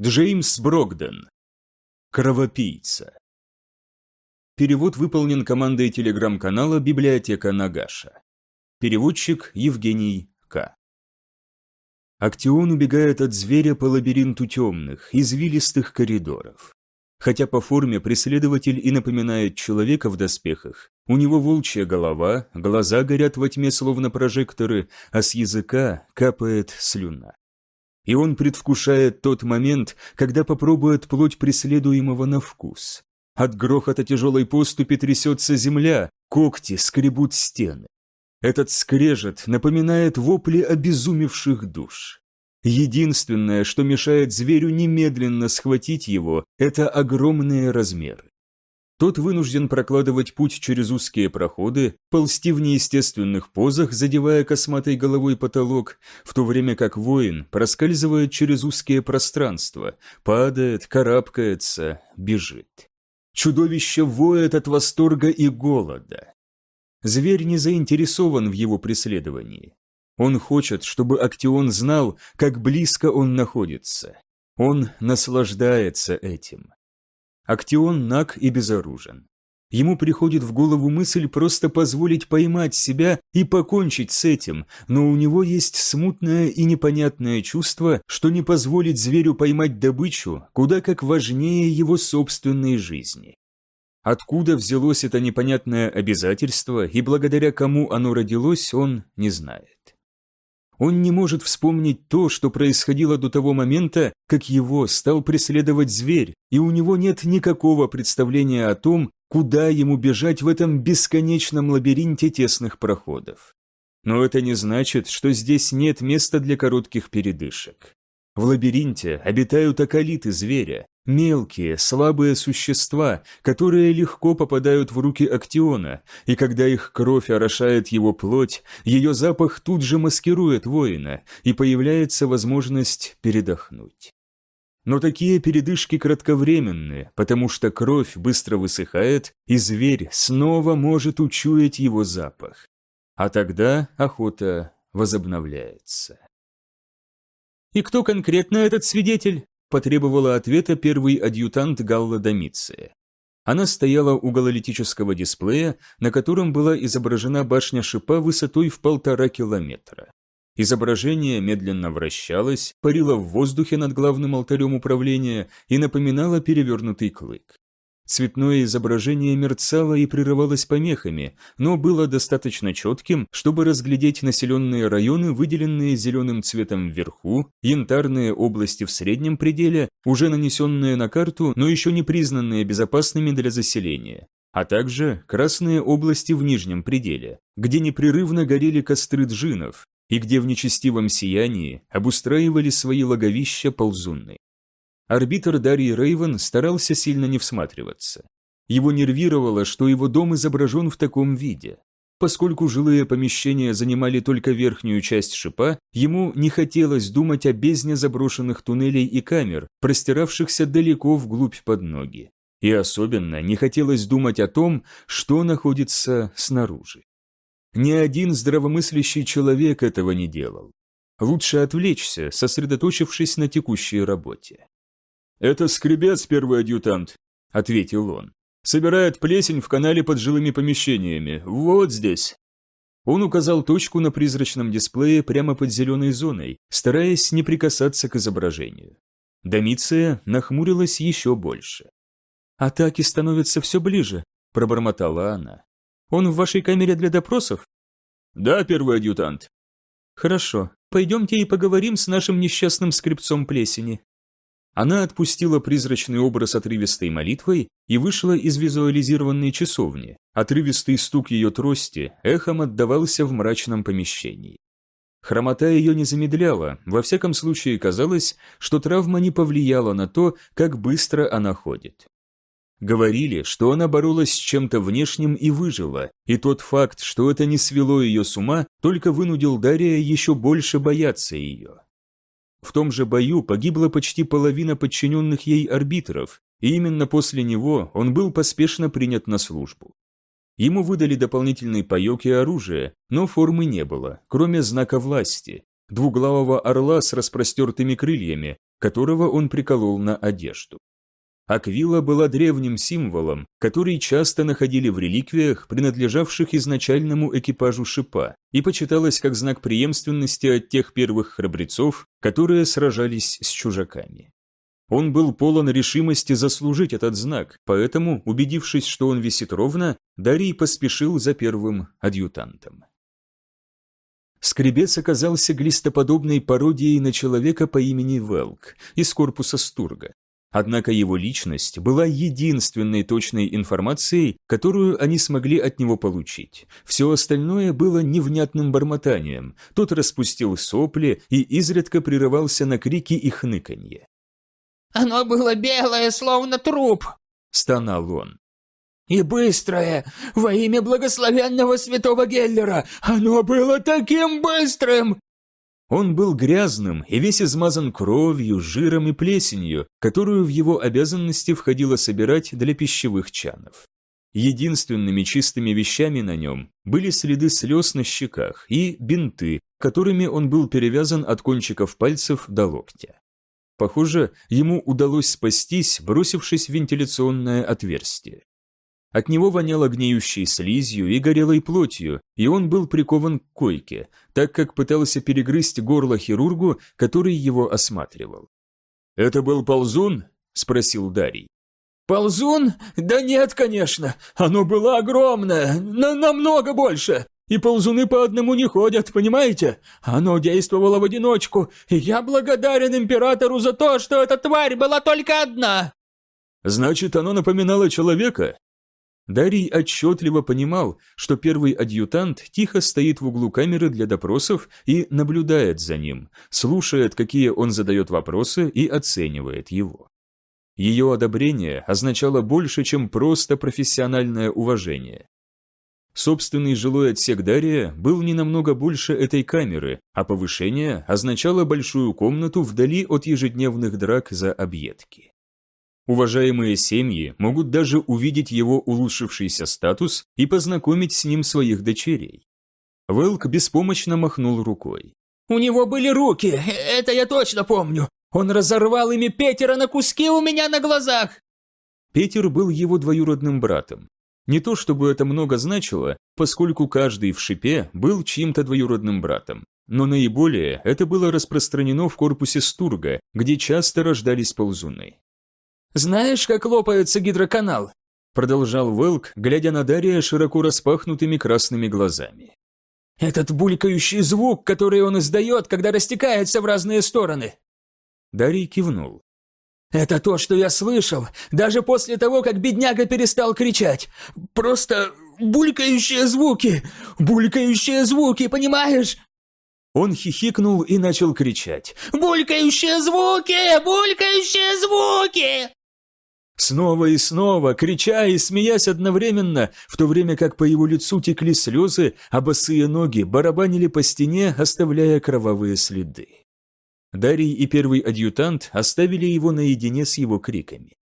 Джеймс Брогден. Кровопийца. Перевод выполнен командой телеграм-канала «Библиотека Нагаша». Переводчик Евгений К. Актион убегает от зверя по лабиринту темных, извилистых коридоров. Хотя по форме преследователь и напоминает человека в доспехах, у него волчья голова, глаза горят во тьме словно прожекторы, а с языка капает слюна. И он предвкушает тот момент, когда попробует плоть преследуемого на вкус. От грохота тяжелой поступи трясется земля, когти скребут стены. Этот скрежет напоминает вопли обезумевших душ. Единственное, что мешает зверю немедленно схватить его, это огромные размеры. Тот вынужден прокладывать путь через узкие проходы, ползти в неестественных позах, задевая косматой головой потолок, в то время как воин проскальзывает через узкие пространства, падает, карабкается, бежит. Чудовище воет от восторга и голода. Зверь не заинтересован в его преследовании. Он хочет, чтобы Актион знал, как близко он находится. Он наслаждается этим. Актион наг и безоружен. Ему приходит в голову мысль просто позволить поймать себя и покончить с этим, но у него есть смутное и непонятное чувство, что не позволит зверю поймать добычу, куда как важнее его собственной жизни. Откуда взялось это непонятное обязательство и благодаря кому оно родилось, он не знает. Он не может вспомнить то, что происходило до того момента, как его стал преследовать зверь, и у него нет никакого представления о том, куда ему бежать в этом бесконечном лабиринте тесных проходов. Но это не значит, что здесь нет места для коротких передышек. В лабиринте обитают околиты зверя, Мелкие, слабые существа, которые легко попадают в руки Актиона, и когда их кровь орошает его плоть, ее запах тут же маскирует воина, и появляется возможность передохнуть. Но такие передышки кратковременные, потому что кровь быстро высыхает, и зверь снова может учуять его запах. А тогда охота возобновляется. «И кто конкретно этот свидетель?» Потребовала ответа первый адъютант Галла Домиция. Она стояла у гололитического дисплея, на котором была изображена башня шипа высотой в полтора километра. Изображение медленно вращалось, парило в воздухе над главным алтарем управления и напоминало перевернутый клык. Цветное изображение мерцало и прерывалось помехами, но было достаточно четким, чтобы разглядеть населенные районы, выделенные зеленым цветом вверху, янтарные области в среднем пределе, уже нанесенные на карту, но еще не признанные безопасными для заселения, а также красные области в нижнем пределе, где непрерывно горели костры джинов, и где в нечестивом сиянии обустраивали свои логовища ползунны. Арбитр Дарьи Рейвен старался сильно не всматриваться. Его нервировало, что его дом изображен в таком виде. Поскольку жилые помещения занимали только верхнюю часть шипа, ему не хотелось думать о бездне заброшенных туннелей и камер, простиравшихся далеко вглубь под ноги. И особенно не хотелось думать о том, что находится снаружи. Ни один здравомыслящий человек этого не делал. Лучше отвлечься, сосредоточившись на текущей работе. «Это скребец, первый адъютант», — ответил он. «Собирает плесень в канале под жилыми помещениями. Вот здесь». Он указал точку на призрачном дисплее прямо под зеленой зоной, стараясь не прикасаться к изображению. Домиция нахмурилась еще больше. «Атаки становятся все ближе», — пробормотала она. «Он в вашей камере для допросов?» «Да, первый адъютант». «Хорошо, пойдемте и поговорим с нашим несчастным скрипцом плесени». Она отпустила призрачный образ отрывистой молитвой и вышла из визуализированной часовни. Отрывистый стук ее трости эхом отдавался в мрачном помещении. Хромота ее не замедляла, во всяком случае казалось, что травма не повлияла на то, как быстро она ходит. Говорили, что она боролась с чем-то внешним и выжила, и тот факт, что это не свело ее с ума, только вынудил Дария еще больше бояться ее. В том же бою погибла почти половина подчиненных ей арбитров, и именно после него он был поспешно принят на службу. Ему выдали дополнительный паек и оружие, но формы не было, кроме знака власти, двуглавого орла с распростертыми крыльями, которого он приколол на одежду. Аквила была древним символом, который часто находили в реликвиях, принадлежавших изначальному экипажу шипа, и почиталась как знак преемственности от тех первых храбрецов, которые сражались с чужаками. Он был полон решимости заслужить этот знак, поэтому, убедившись, что он висит ровно, Дарий поспешил за первым адъютантом. Скребец оказался глистоподобной пародией на человека по имени Велк из корпуса Стурга. Однако его личность была единственной точной информацией, которую они смогли от него получить. Все остальное было невнятным бормотанием. Тот распустил сопли и изредка прерывался на крики и хныканье. «Оно было белое, словно труп!» – стонал он. «И быстрое! Во имя благословенного святого Геллера! Оно было таким быстрым!» Он был грязным и весь измазан кровью, жиром и плесенью, которую в его обязанности входило собирать для пищевых чанов. Единственными чистыми вещами на нем были следы слез на щеках и бинты, которыми он был перевязан от кончиков пальцев до локтя. Похоже, ему удалось спастись, бросившись в вентиляционное отверстие. От него воняло гниющей слизью и горелой плотью, и он был прикован к койке, так как пытался перегрызть горло хирургу, который его осматривал. «Это был ползун?» – спросил Дарий. «Ползун? Да нет, конечно. Оно было огромное, на намного больше. И ползуны по одному не ходят, понимаете? Оно действовало в одиночку, и я благодарен императору за то, что эта тварь была только одна». «Значит, оно напоминало человека?» Дарий отчетливо понимал, что первый адъютант тихо стоит в углу камеры для допросов и наблюдает за ним, слушает, какие он задает вопросы и оценивает его. Ее одобрение означало больше, чем просто профессиональное уважение. Собственный жилой отсек Дария был не намного больше этой камеры, а повышение означало большую комнату вдали от ежедневных драк за объедки. Уважаемые семьи могут даже увидеть его улучшившийся статус и познакомить с ним своих дочерей. Велк беспомощно махнул рукой. «У него были руки, это я точно помню. Он разорвал ими Петера на куски у меня на глазах!» Петер был его двоюродным братом. Не то чтобы это много значило, поскольку каждый в шипе был чьим-то двоюродным братом. Но наиболее это было распространено в корпусе Стурга, где часто рождались ползуны. «Знаешь, как лопается гидроканал?» Продолжал Велк, глядя на Дария широко распахнутыми красными глазами. «Этот булькающий звук, который он издает, когда растекается в разные стороны!» Дарий кивнул. «Это то, что я слышал, даже после того, как бедняга перестал кричать. Просто булькающие звуки! Булькающие звуки, понимаешь?» Он хихикнул и начал кричать. «Булькающие звуки! Булькающие звуки!» Снова и снова, крича и смеясь одновременно, в то время как по его лицу текли слезы, а босые ноги барабанили по стене, оставляя кровавые следы. Дарий и первый адъютант оставили его наедине с его криками.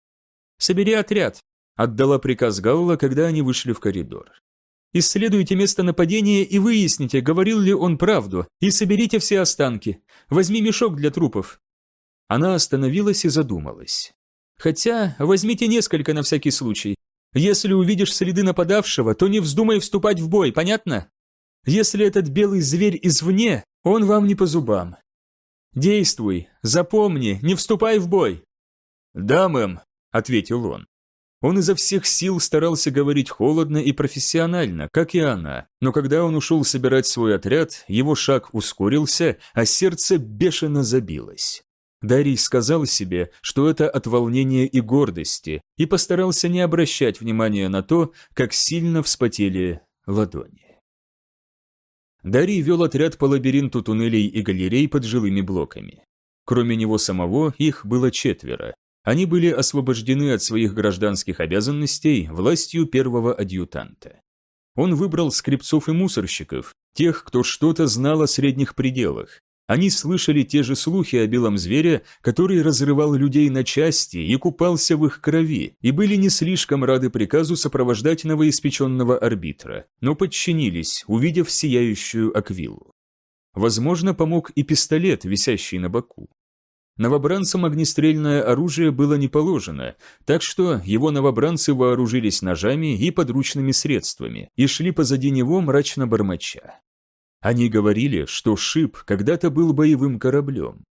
«Собери отряд», — отдала приказ Галла, когда они вышли в коридор. «Исследуйте место нападения и выясните, говорил ли он правду, и соберите все останки. Возьми мешок для трупов». Она остановилась и задумалась. Хотя возьмите несколько на всякий случай. Если увидишь следы нападавшего, то не вздумай вступать в бой, понятно? Если этот белый зверь извне, он вам не по зубам. Действуй, запомни, не вступай в бой. Да, мэм, ответил он. Он изо всех сил старался говорить холодно и профессионально, как и она, но когда он ушел собирать свой отряд, его шаг ускорился, а сердце бешено забилось. Дарий сказал себе, что это от волнения и гордости, и постарался не обращать внимания на то, как сильно вспотели ладони. Дарий вел отряд по лабиринту туннелей и галерей под жилыми блоками. Кроме него самого, их было четверо. Они были освобождены от своих гражданских обязанностей властью первого адъютанта. Он выбрал скрипцов и мусорщиков, тех, кто что-то знал о средних пределах, они слышали те же слухи о белом звере, который разрывал людей на части и купался в их крови, и были не слишком рады приказу сопровождать новоиспеченного арбитра, но подчинились, увидев сияющую аквилу. Возможно, помог и пистолет, висящий на боку. Новобранцам огнестрельное оружие было не положено, так что его новобранцы вооружились ножами и подручными средствами и шли позади него мрачно бормоча. Они говорили, что шип когда-то был боевым кораблем.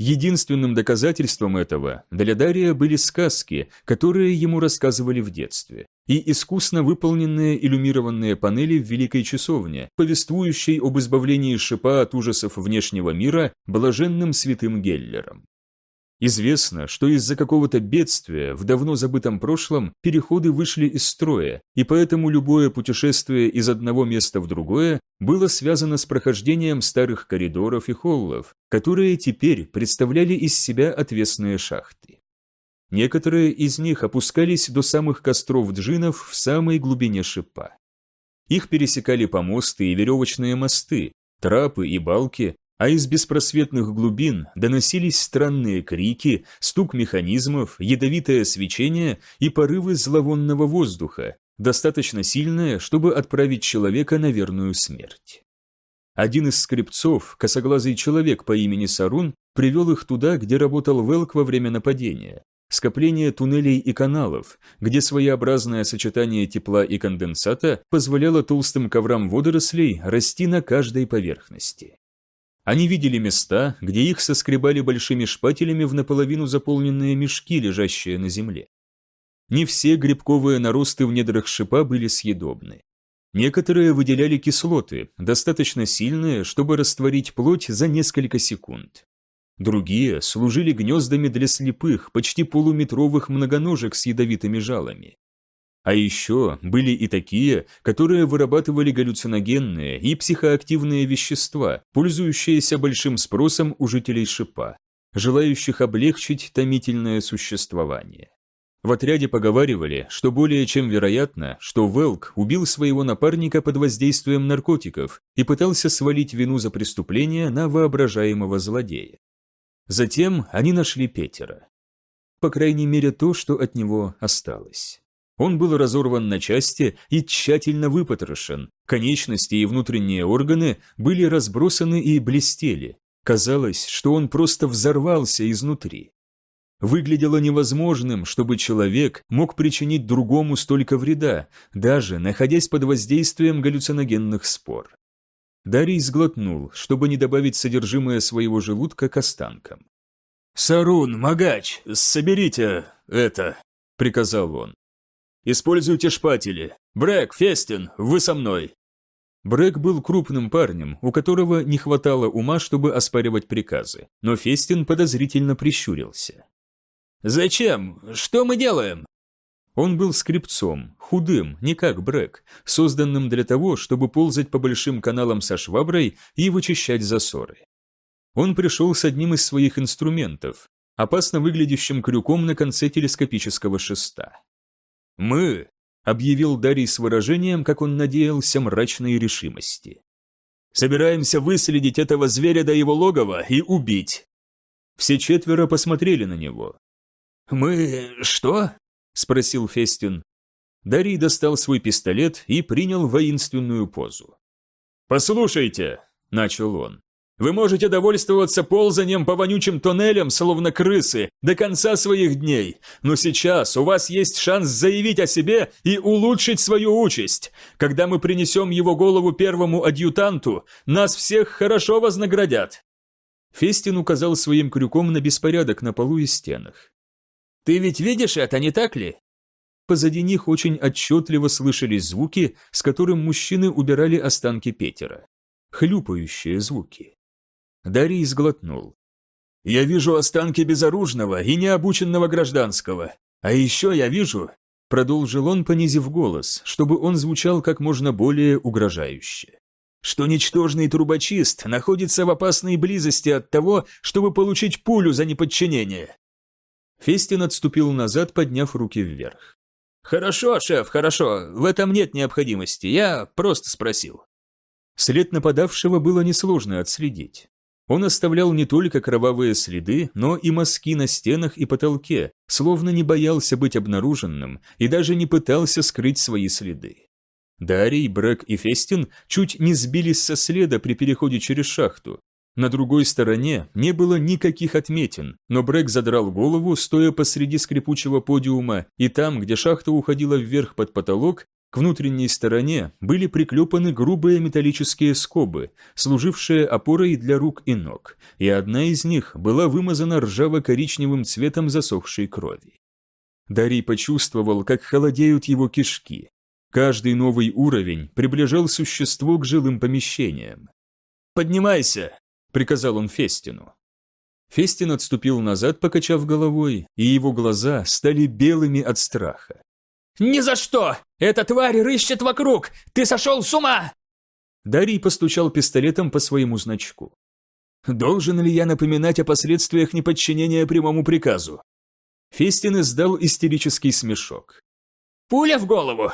Единственным доказательством этого для Дария были сказки, которые ему рассказывали в детстве, и искусно выполненные иллюмированные панели в Великой Часовне, повествующей об избавлении шипа от ужасов внешнего мира блаженным святым Геллером. Известно, что из-за какого-то бедствия в давно забытом прошлом переходы вышли из строя, и поэтому любое путешествие из одного места в другое было связано с прохождением старых коридоров и холлов, которые теперь представляли из себя отвесные шахты. Некоторые из них опускались до самых костров джинов в самой глубине шипа. Их пересекали помосты и веревочные мосты, трапы и балки, а из беспросветных глубин доносились странные крики, стук механизмов, ядовитое свечение и порывы зловонного воздуха, достаточно сильное, чтобы отправить человека на верную смерть. Один из скрипцов, косоглазый человек по имени Сарун, привел их туда, где работал Велк во время нападения. Скопление туннелей и каналов, где своеобразное сочетание тепла и конденсата позволяло толстым коврам водорослей расти на каждой поверхности. Они видели места, где их соскребали большими шпателями в наполовину заполненные мешки, лежащие на земле. Не все грибковые наросты в недрах шипа были съедобны. Некоторые выделяли кислоты, достаточно сильные, чтобы растворить плоть за несколько секунд. Другие служили гнездами для слепых, почти полуметровых многоножек с ядовитыми жалами. А еще были и такие, которые вырабатывали галлюциногенные и психоактивные вещества, пользующиеся большим спросом у жителей шипа, желающих облегчить томительное существование. В отряде поговаривали, что более чем вероятно, что Велк убил своего напарника под воздействием наркотиков и пытался свалить вину за преступление на воображаемого злодея. Затем они нашли Петера. По крайней мере, то, что от него осталось. Он был разорван на части и тщательно выпотрошен. Конечности и внутренние органы были разбросаны и блестели. Казалось, что он просто взорвался изнутри. Выглядело невозможным, чтобы человек мог причинить другому столько вреда, даже находясь под воздействием галлюциногенных спор. Дарий сглотнул, чтобы не добавить содержимое своего желудка к останкам. «Сарун, Магач, соберите это», — приказал он. Используйте шпатели. Брэк, Фестин, вы со мной!» Брэк был крупным парнем, у которого не хватало ума, чтобы оспаривать приказы, но Фестин подозрительно прищурился. «Зачем? Что мы делаем?» Он был скрипцом, худым, не как Брэк, созданным для того, чтобы ползать по большим каналам со шваброй и вычищать засоры. Он пришел с одним из своих инструментов, опасно выглядящим крюком на конце телескопического шеста. «Мы», — объявил Дарий с выражением, как он надеялся, мрачной решимости. «Собираемся выследить этого зверя до его логова и убить». Все четверо посмотрели на него. «Мы что?» — спросил Фестин. Дарий достал свой пистолет и принял воинственную позу. «Послушайте», — начал он, вы можете довольствоваться ползанием по вонючим тоннелям, словно крысы, до конца своих дней. Но сейчас у вас есть шанс заявить о себе и улучшить свою участь. Когда мы принесем его голову первому адъютанту, нас всех хорошо вознаградят». Фестин указал своим крюком на беспорядок на полу и стенах. «Ты ведь видишь это, не так ли?» Позади них очень отчетливо слышались звуки, с которым мужчины убирали останки Петера. Хлюпающие звуки. Дарий сглотнул. «Я вижу останки безоружного и необученного гражданского. А еще я вижу...» Продолжил он, понизив голос, чтобы он звучал как можно более угрожающе. «Что ничтожный трубочист находится в опасной близости от того, чтобы получить пулю за неподчинение». Фестин отступил назад, подняв руки вверх. «Хорошо, шеф, хорошо, в этом нет необходимости, я просто спросил». След нападавшего было несложно отследить. Он оставлял не только кровавые следы, но и мазки на стенах и потолке, словно не боялся быть обнаруженным и даже не пытался скрыть свои следы. Дарий, Брэк и Фестин чуть не сбились со следа при переходе через шахту. На другой стороне не было никаких отметин, но Брэк задрал голову, стоя посреди скрипучего подиума, и там, где шахта уходила вверх под потолок, к внутренней стороне были приклепаны грубые металлические скобы, служившие опорой для рук и ног, и одна из них была вымазана ржаво-коричневым цветом засохшей крови. Дарий почувствовал, как холодеют его кишки. Каждый новый уровень приближал существо к жилым помещениям. «Поднимайся!» – приказал он Фестину. Фестин отступил назад, покачав головой, и его глаза стали белыми от страха. «Ни за что! Эта тварь рыщет вокруг! Ты сошел с ума!» Дарий постучал пистолетом по своему значку. «Должен ли я напоминать о последствиях неподчинения прямому приказу?» Фестин издал истерический смешок. «Пуля в голову!»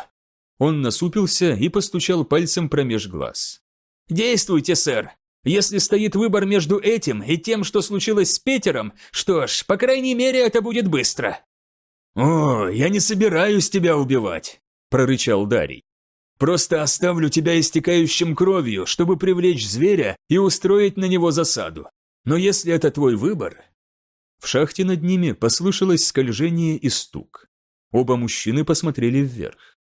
Он насупился и постучал пальцем промеж глаз. «Действуйте, сэр! Если стоит выбор между этим и тем, что случилось с Петером, что ж, по крайней мере, это будет быстро!» «О, я не собираюсь тебя убивать», – прорычал Дарий. «Просто оставлю тебя истекающим кровью, чтобы привлечь зверя и устроить на него засаду. Но если это твой выбор...» В шахте над ними послышалось скольжение и стук. Оба мужчины посмотрели вверх.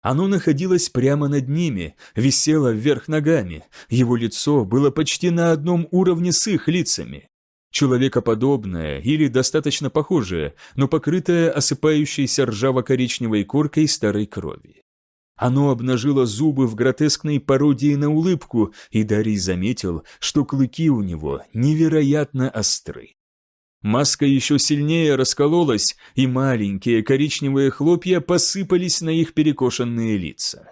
Оно находилось прямо над ними, висело вверх ногами, его лицо было почти на одном уровне с их лицами человекоподобное или достаточно похожее, но покрытое осыпающейся ржаво-коричневой коркой старой крови. Оно обнажило зубы в гротескной пародии на улыбку, и Дарий заметил, что клыки у него невероятно остры. Маска еще сильнее раскололась, и маленькие коричневые хлопья посыпались на их перекошенные лица.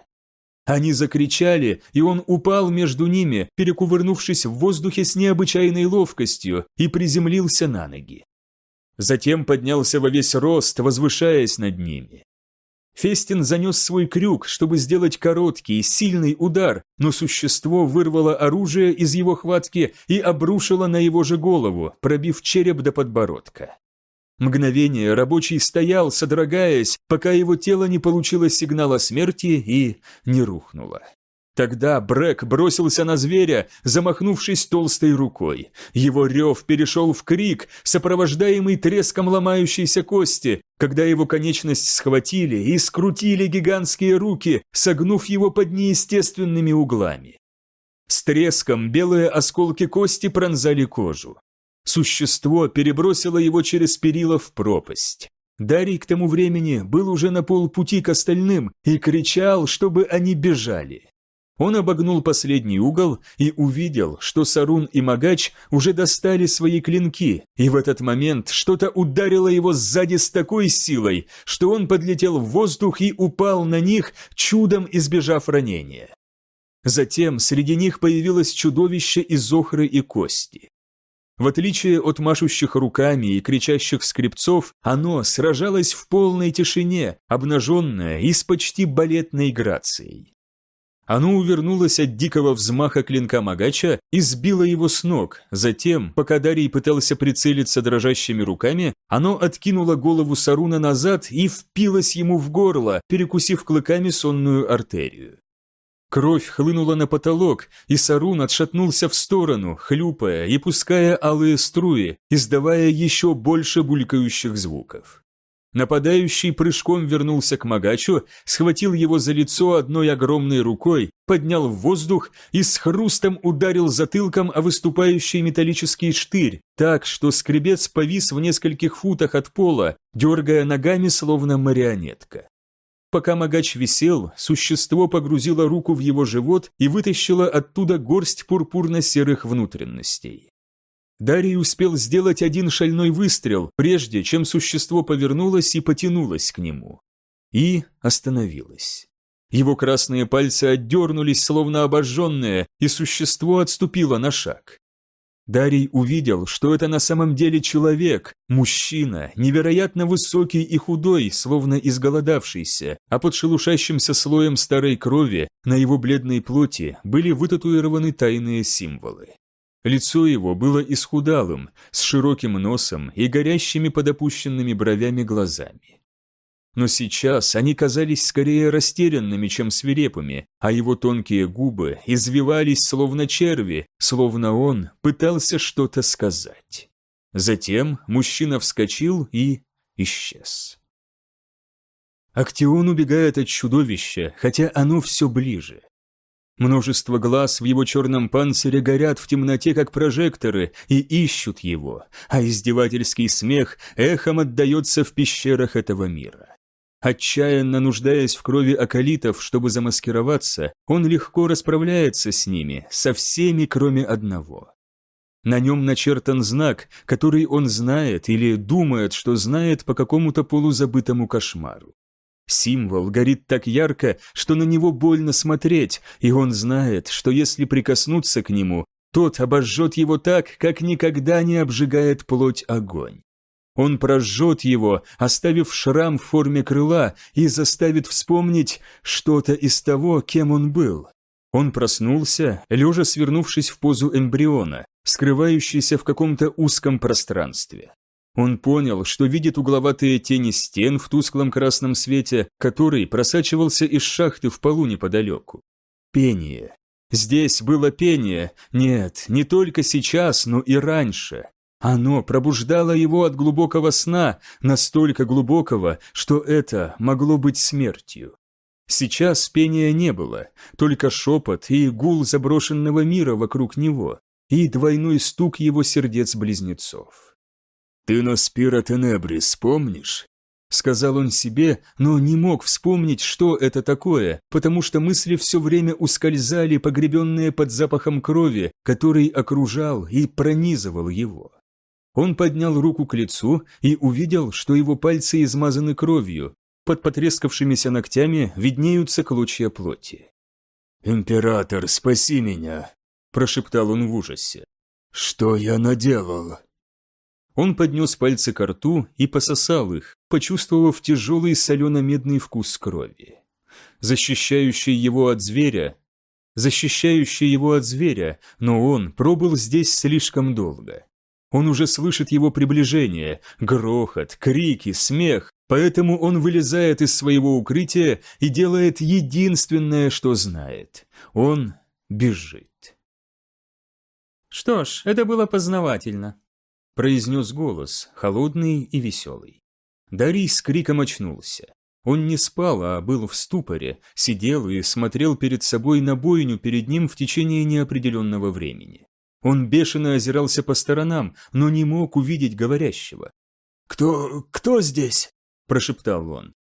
Они закричали, и он упал между ними, перекувырнувшись в воздухе с необычайной ловкостью, и приземлился на ноги. Затем поднялся во весь рост, возвышаясь над ними. Фестин занес свой крюк, чтобы сделать короткий, сильный удар, но существо вырвало оружие из его хватки и обрушило на его же голову, пробив череп до подбородка. Мгновение рабочий стоял, содрогаясь, пока его тело не получило сигнала смерти и не рухнуло. Тогда Брэк бросился на зверя, замахнувшись толстой рукой. Его рев перешел в крик, сопровождаемый треском ломающейся кости, когда его конечность схватили и скрутили гигантские руки, согнув его под неестественными углами. С треском белые осколки кости пронзали кожу. Существо перебросило его через перила в пропасть. Дарий к тому времени был уже на полпути к остальным и кричал, чтобы они бежали. Он обогнул последний угол и увидел, что Сарун и Магач уже достали свои клинки, и в этот момент что-то ударило его сзади с такой силой, что он подлетел в воздух и упал на них, чудом избежав ранения. Затем среди них появилось чудовище из охры и кости. В отличие от машущих руками и кричащих скрипцов, оно сражалось в полной тишине, обнаженное и с почти балетной грацией. Оно увернулось от дикого взмаха клинка Магача и сбило его с ног. Затем, пока Дарий пытался прицелиться дрожащими руками, оно откинуло голову Саруна назад и впилось ему в горло, перекусив клыками сонную артерию. Кровь хлынула на потолок, и Сарун отшатнулся в сторону, хлюпая и пуская алые струи, издавая еще больше булькающих звуков. Нападающий прыжком вернулся к Магачу, схватил его за лицо одной огромной рукой, поднял в воздух и с хрустом ударил затылком о выступающий металлический штырь, так, что скребец повис в нескольких футах от пола, дергая ногами, словно марионетка. Пока Магач висел, существо погрузило руку в его живот и вытащило оттуда горсть пурпурно-серых внутренностей. Дарий успел сделать один шальной выстрел, прежде чем существо повернулось и потянулось к нему. И остановилось. Его красные пальцы отдернулись, словно обожженные, и существо отступило на шаг. Дарий увидел, что это на самом деле человек, мужчина, невероятно высокий и худой, словно изголодавшийся, а под шелушащимся слоем старой крови на его бледной плоти были вытатуированы тайные символы. Лицо его было исхудалым, с широким носом и горящими под опущенными бровями глазами. Но сейчас они казались скорее растерянными, чем свирепыми, а его тонкие губы извивались словно черви, словно он пытался что-то сказать. Затем мужчина вскочил и исчез. Актион убегает от чудовища, хотя оно все ближе. Множество глаз в его черном панцире горят в темноте, как прожекторы, и ищут его, а издевательский смех эхом отдается в пещерах этого мира. Отчаянно нуждаясь в крови акалитов, чтобы замаскироваться, он легко расправляется с ними, со всеми, кроме одного. На нем начертан знак, который он знает или думает, что знает по какому-то полузабытому кошмару. Символ горит так ярко, что на него больно смотреть, и он знает, что если прикоснуться к нему, тот обожжет его так, как никогда не обжигает плоть огонь. Он прожжет его, оставив шрам в форме крыла и заставит вспомнить что-то из того, кем он был. Он проснулся, лежа свернувшись в позу эмбриона, скрывающийся в каком-то узком пространстве. Он понял, что видит угловатые тени стен в тусклом красном свете, который просачивался из шахты в полу неподалеку. Пение. Здесь было пение, нет, не только сейчас, но и раньше. Оно пробуждало его от глубокого сна, настолько глубокого, что это могло быть смертью. Сейчас пения не было, только шепот и гул заброшенного мира вокруг него, и двойной стук его сердец-близнецов. «Ты на Спира Тенебрис помнишь?» Сказал он себе, но не мог вспомнить, что это такое, потому что мысли все время ускользали, погребенные под запахом крови, который окружал и пронизывал его. Он поднял руку к лицу и увидел, что его пальцы измазаны кровью, под потрескавшимися ногтями виднеются клочья плоти. «Император, спаси меня!» – прошептал он в ужасе. «Что я наделал?» Он поднес пальцы к рту и пососал их, почувствовав тяжелый солено-медный вкус крови. Защищающий его от зверя, защищающий его от зверя, но он пробыл здесь слишком долго. Он уже слышит его приближение, грохот, крики, смех, поэтому он вылезает из своего укрытия и делает единственное, что знает. Он бежит. Что ж, это было познавательно произнес голос, холодный и веселый. Дарий с криком очнулся. Он не спал, а был в ступоре, сидел и смотрел перед собой на бойню перед ним в течение неопределенного времени. Он бешено озирался по сторонам, но не мог увидеть говорящего. «Кто... кто здесь?» – прошептал он.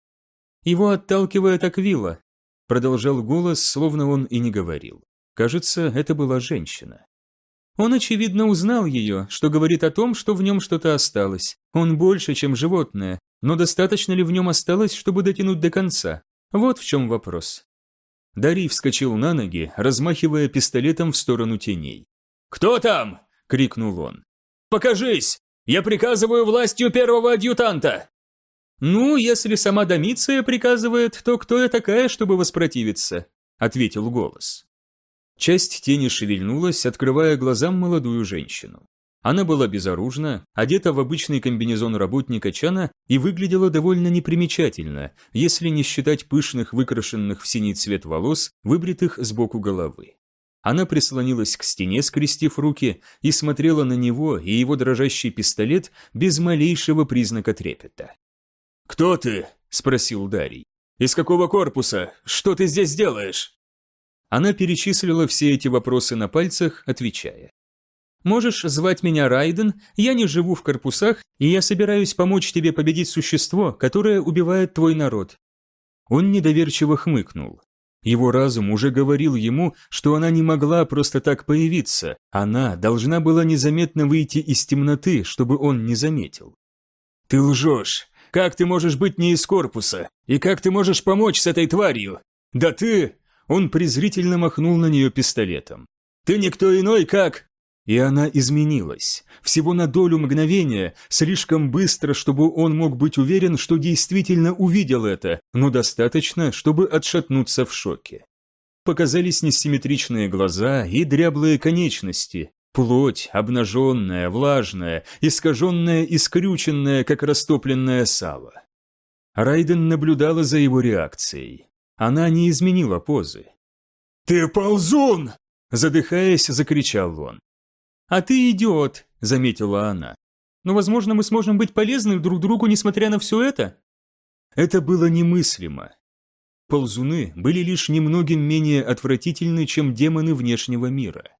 «Его отталкивает Аквила», – продолжал голос, словно он и не говорил. Кажется, это была женщина. Он, очевидно, узнал ее, что говорит о том, что в нем что-то осталось. Он больше, чем животное, но достаточно ли в нем осталось, чтобы дотянуть до конца? Вот в чем вопрос. Дарий вскочил на ноги, размахивая пистолетом в сторону теней. «Кто там?» – крикнул он. «Покажись! Я приказываю властью первого адъютанта!» «Ну, если сама Домиция приказывает, то кто я такая, чтобы воспротивиться?» – ответил голос. Часть тени шевельнулась, открывая глазам молодую женщину. Она была безоружна, одета в обычный комбинезон работника Чана и выглядела довольно непримечательно, если не считать пышных, выкрашенных в синий цвет волос, выбритых сбоку головы. Она прислонилась к стене, скрестив руки, и смотрела на него и его дрожащий пистолет без малейшего признака трепета. «Кто ты?» – спросил Дарий. «Из какого корпуса? Что ты здесь делаешь?» Она перечислила все эти вопросы на пальцах, отвечая. «Можешь звать меня Райден, я не живу в корпусах, и я собираюсь помочь тебе победить существо, которое убивает твой народ». Он недоверчиво хмыкнул. Его разум уже говорил ему, что она не могла просто так появиться, она должна была незаметно выйти из темноты, чтобы он не заметил. «Ты лжешь! Как ты можешь быть не из корпуса? И как ты можешь помочь с этой тварью? Да ты...» Он презрительно махнул на нее пистолетом. «Ты никто иной, как...» И она изменилась. Всего на долю мгновения, слишком быстро, чтобы он мог быть уверен, что действительно увидел это, но достаточно, чтобы отшатнуться в шоке. Показались несимметричные глаза и дряблые конечности, плоть обнаженная, влажная, искаженная и скрюченная, как растопленное сало. Райден наблюдала за его реакцией. Она не изменила позы. «Ты ползун!» Задыхаясь, закричал он. «А ты идиот!» – заметила она. «Но, возможно, мы сможем быть полезны друг другу, несмотря на все это?» Это было немыслимо. Ползуны были лишь немногим менее отвратительны, чем демоны внешнего мира.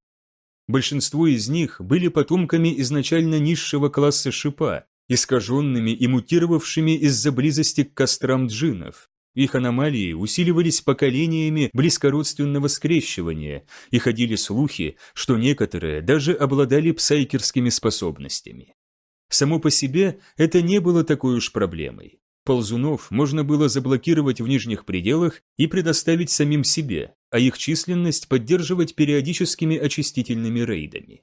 Большинство из них были потомками изначально низшего класса шипа, искаженными и мутировавшими из-за близости к кострам джинов. Их аномалии усиливались поколениями близкородственного скрещивания, и ходили слухи, что некоторые даже обладали псайкерскими способностями. Само по себе это не было такой уж проблемой. Ползунов можно было заблокировать в нижних пределах и предоставить самим себе, а их численность поддерживать периодическими очистительными рейдами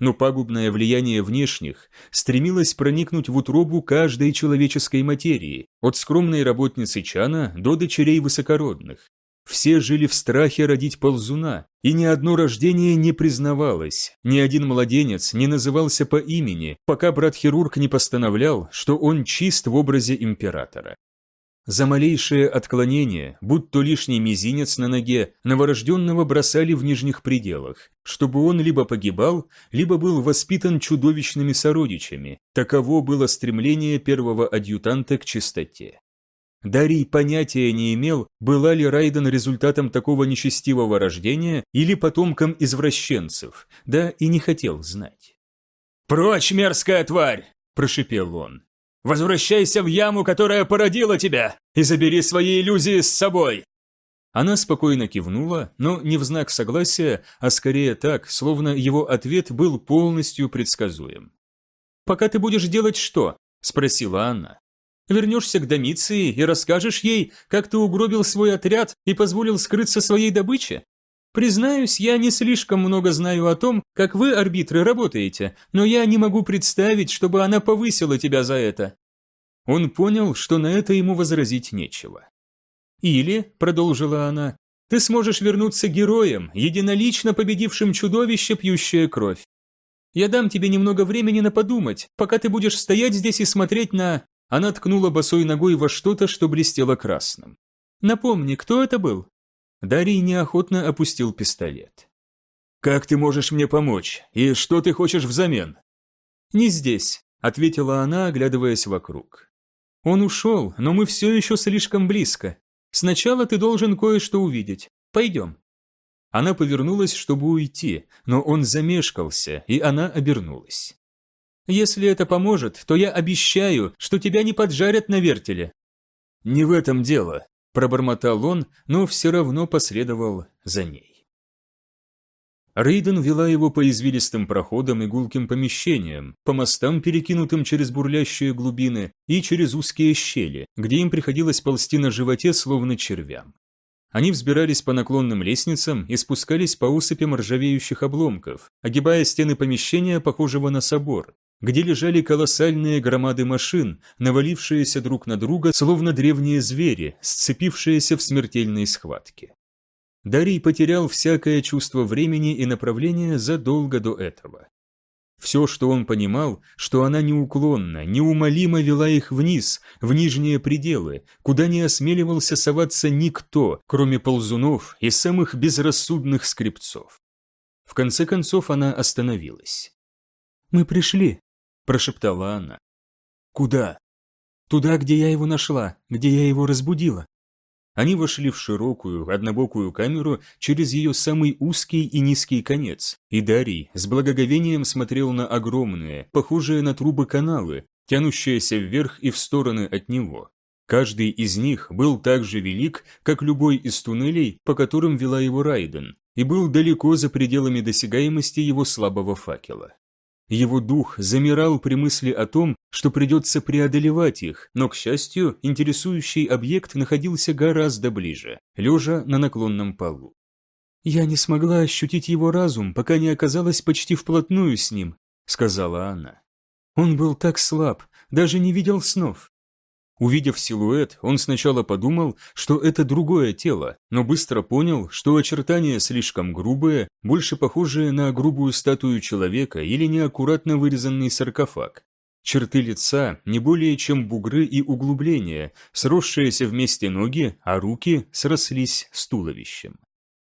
но пагубное влияние внешних стремилось проникнуть в утробу каждой человеческой материи, от скромной работницы Чана до дочерей высокородных. Все жили в страхе родить ползуна, и ни одно рождение не признавалось, ни один младенец не назывался по имени, пока брат-хирург не постановлял, что он чист в образе императора. За малейшее отклонение, будь то лишний мизинец на ноге, новорожденного бросали в нижних пределах, чтобы он либо погибал, либо был воспитан чудовищными сородичами. Таково было стремление первого адъютанта к чистоте. Дарий понятия не имел, была ли Райден результатом такого нечестивого рождения или потомком извращенцев, да и не хотел знать. «Прочь, мерзкая тварь!» – прошипел он. Возвращайся в яму, которая породила тебя, и забери свои иллюзии с собой!» Она спокойно кивнула, но не в знак согласия, а скорее так, словно его ответ был полностью предсказуем. «Пока ты будешь делать что?» – спросила она. «Вернешься к Домиции и расскажешь ей, как ты угробил свой отряд и позволил скрыться своей добыче? Признаюсь, я не слишком много знаю о том, как вы, арбитры, работаете, но я не могу представить, чтобы она повысила тебя за это». Он понял, что на это ему возразить нечего. «Или», — продолжила она, — «ты сможешь вернуться героем, единолично победившим чудовище, пьющее кровь. Я дам тебе немного времени на подумать, пока ты будешь стоять здесь и смотреть на...» Она ткнула босой ногой во что-то, что блестело красным. «Напомни, кто это был?» Дарий неохотно опустил пистолет. «Как ты можешь мне помочь? И что ты хочешь взамен?» «Не здесь», — ответила она, оглядываясь вокруг. «Он ушел, но мы все еще слишком близко. Сначала ты должен кое-что увидеть. Пойдем». Она повернулась, чтобы уйти, но он замешкался, и она обернулась. «Если это поможет, то я обещаю, что тебя не поджарят на вертеле». «Не в этом дело», Пробормотал он, но все равно последовал за ней. Рейден вела его по извилистым проходам и гулким помещениям, по мостам, перекинутым через бурлящие глубины, и через узкие щели, где им приходилось ползти на животе, словно червям. Они взбирались по наклонным лестницам и спускались по усыпям ржавеющих обломков, огибая стены помещения, похожего на собор, где лежали колоссальные громады машин, навалившиеся друг на друга, словно древние звери, сцепившиеся в смертельной схватке. Дарий потерял всякое чувство времени и направления задолго до этого. Все, что он понимал, что она неуклонно, неумолимо вела их вниз, в нижние пределы, куда не осмеливался соваться никто, кроме ползунов и самых безрассудных скребцов. В конце концов она остановилась. «Мы пришли», прошептала она. «Куда?» «Туда, где я его нашла, где я его разбудила». Они вошли в широкую, однобокую камеру через ее самый узкий и низкий конец, и Дарий с благоговением смотрел на огромные, похожие на трубы каналы, тянущиеся вверх и в стороны от него. Каждый из них был так же велик, как любой из туннелей, по которым вела его Райден, и был далеко за пределами досягаемости его слабого факела. Его дух замирал при мысли о том, что придется преодолевать их, но, к счастью, интересующий объект находился гораздо ближе, лежа на наклонном полу. «Я не смогла ощутить его разум, пока не оказалась почти вплотную с ним», — сказала она. «Он был так слаб, даже не видел снов. Увидев силуэт, он сначала подумал, что это другое тело, но быстро понял, что очертания слишком грубые, больше похожие на грубую статую человека или неаккуратно вырезанный саркофаг. Черты лица не более чем бугры и углубления, сросшиеся вместе ноги, а руки срослись с туловищем.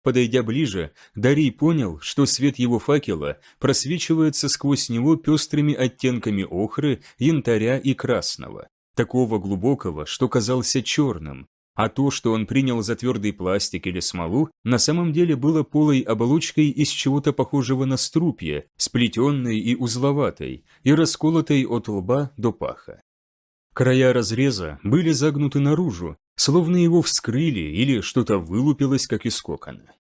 Подойдя ближе, Дарий понял, что свет его факела просвечивается сквозь него пестрыми оттенками охры, янтаря и красного, такого глубокого, что казался черным, а то, что он принял за твердый пластик или смолу, на самом деле было полой оболочкой из чего-то похожего на струпье, сплетенной и узловатой, и расколотой от лба до паха. Края разреза были загнуты наружу, словно его вскрыли или что-то вылупилось, как из кокона.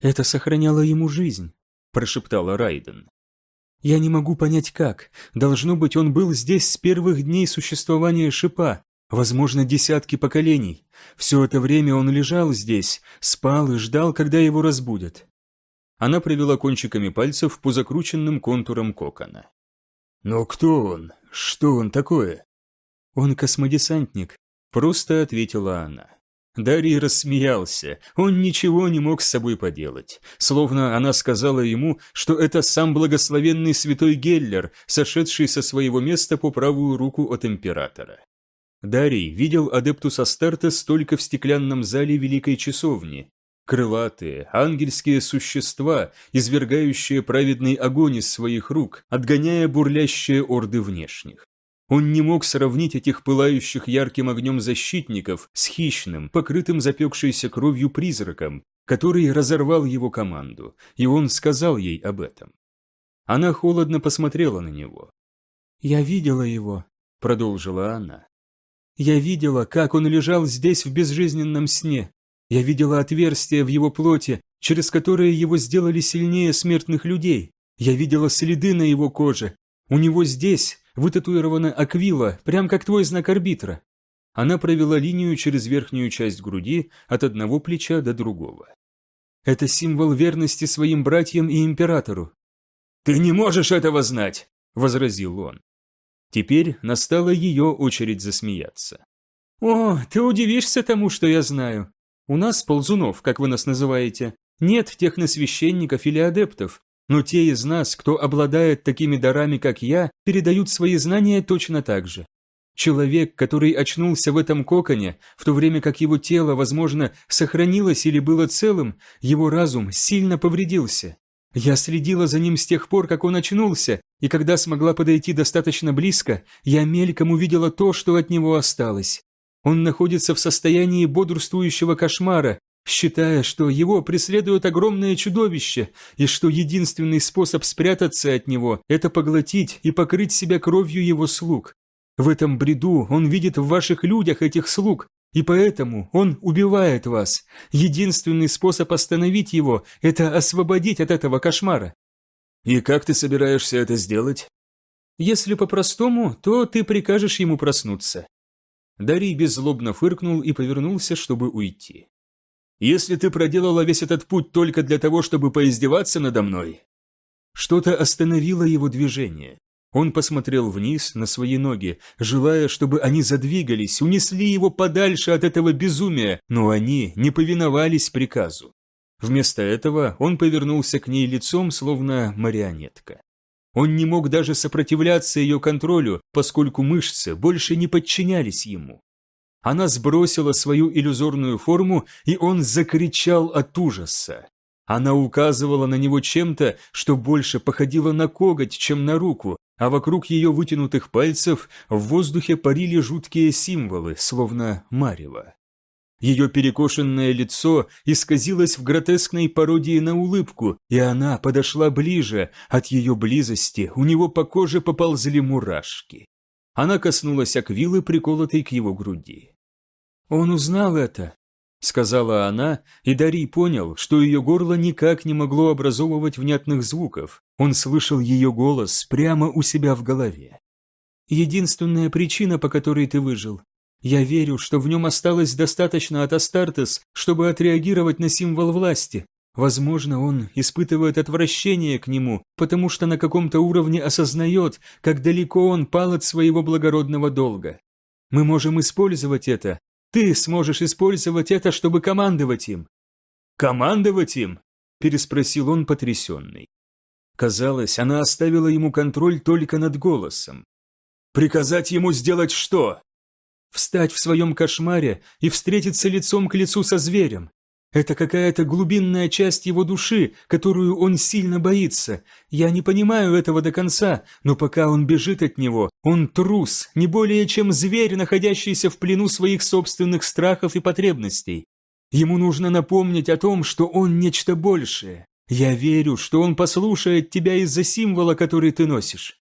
«Это сохраняло ему жизнь», – прошептала Райден. «Я не могу понять как. Должно быть, он был здесь с первых дней существования шипа, возможно, десятки поколений. Все это время он лежал здесь, спал и ждал, когда его разбудят». Она провела кончиками пальцев по закрученным контурам кокона. «Но кто он? Что он такое?» «Он космодесантник», – просто ответила она. Дарий рассмеялся, он ничего не мог с собой поделать, словно она сказала ему, что это сам благословенный святой Геллер, сошедший со своего места по правую руку от императора. Дарий видел адептус Астартес только в стеклянном зале Великой Часовни. Крылатые, ангельские существа, извергающие праведный огонь из своих рук, отгоняя бурлящие орды внешних. Он не мог сравнить этих пылающих ярким огнем защитников с хищным, покрытым запекшейся кровью призраком, который разорвал его команду, и он сказал ей об этом. Она холодно посмотрела на него. «Я видела его», — продолжила она. «Я видела, как он лежал здесь в безжизненном сне. Я видела отверстия в его плоти, через которые его сделали сильнее смертных людей. Я видела следы на его коже. У него здесь, вытатуирована аквила, прям как твой знак арбитра. Она провела линию через верхнюю часть груди от одного плеча до другого. Это символ верности своим братьям и императору. «Ты не можешь этого знать!» – возразил он. Теперь настала ее очередь засмеяться. «О, ты удивишься тому, что я знаю. У нас, ползунов, как вы нас называете, нет техносвященников или адептов, но те из нас, кто обладает такими дарами, как я, передают свои знания точно так же. Человек, который очнулся в этом коконе, в то время как его тело, возможно, сохранилось или было целым, его разум сильно повредился. Я следила за ним с тех пор, как он очнулся, и когда смогла подойти достаточно близко, я мельком увидела то, что от него осталось. Он находится в состоянии бодрствующего кошмара, считая, что его преследует огромное чудовище, и что единственный способ спрятаться от него – это поглотить и покрыть себя кровью его слуг. В этом бреду он видит в ваших людях этих слуг, и поэтому он убивает вас. Единственный способ остановить его – это освободить от этого кошмара. И как ты собираешься это сделать? Если по-простому, то ты прикажешь ему проснуться. Дарий беззлобно фыркнул и повернулся, чтобы уйти. Если ты проделала весь этот путь только для того, чтобы поиздеваться надо мной...» Что-то остановило его движение. Он посмотрел вниз на свои ноги, желая, чтобы они задвигались, унесли его подальше от этого безумия, но они не повиновались приказу. Вместо этого он повернулся к ней лицом, словно марионетка. Он не мог даже сопротивляться ее контролю, поскольку мышцы больше не подчинялись ему. Она сбросила свою иллюзорную форму, и он закричал от ужаса. Она указывала на него чем-то, что больше походило на коготь, чем на руку, а вокруг ее вытянутых пальцев в воздухе парили жуткие символы, словно марево. Ее перекошенное лицо исказилось в гротескной пародии на улыбку, и она подошла ближе, от ее близости у него по коже поползли мурашки. Она коснулась аквилы, приколотой к его груди. «Он узнал это», — сказала она, и Дарий понял, что ее горло никак не могло образовывать внятных звуков. Он слышал ее голос прямо у себя в голове. «Единственная причина, по которой ты выжил. Я верю, что в нем осталось достаточно от Астартес, чтобы отреагировать на символ власти. Возможно, он испытывает отвращение к нему, потому что на каком-то уровне осознает, как далеко он пал от своего благородного долга. Мы можем использовать это, ты сможешь использовать это, чтобы командовать им». «Командовать им?» – переспросил он потрясенный. Казалось, она оставила ему контроль только над голосом. Приказать ему сделать что? Встать в своем кошмаре и встретиться лицом к лицу со зверем. Это какая-то глубинная часть его души, которую он сильно боится. Я не понимаю этого до конца, но пока он бежит от него, он трус, не более чем зверь, находящийся в плену своих собственных страхов и потребностей. Ему нужно напомнить о том, что он нечто большее. Я верю, что он послушает тебя из-за символа, который ты носишь.